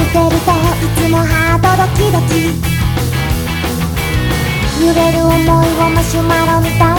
見るといつもハートドキドキ。揺れる想いをマシュマロみたい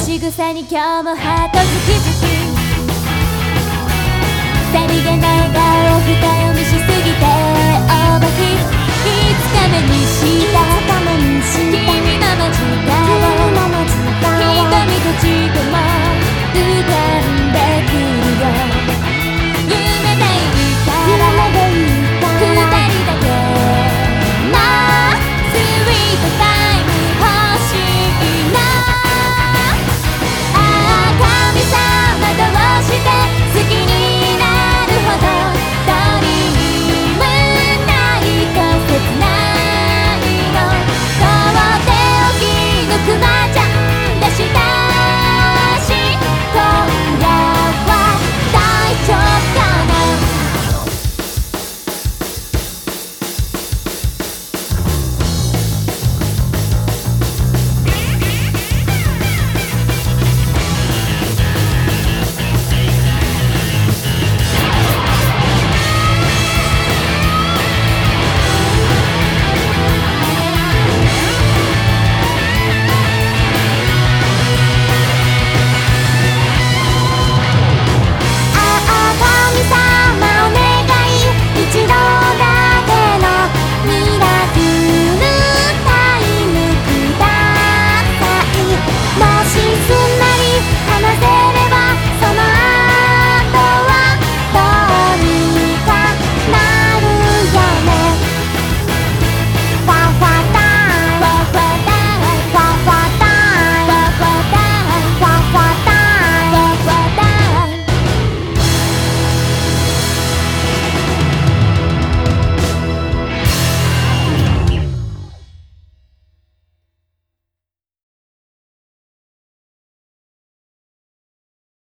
仕草に今日もハートズキズキさりげない顔を振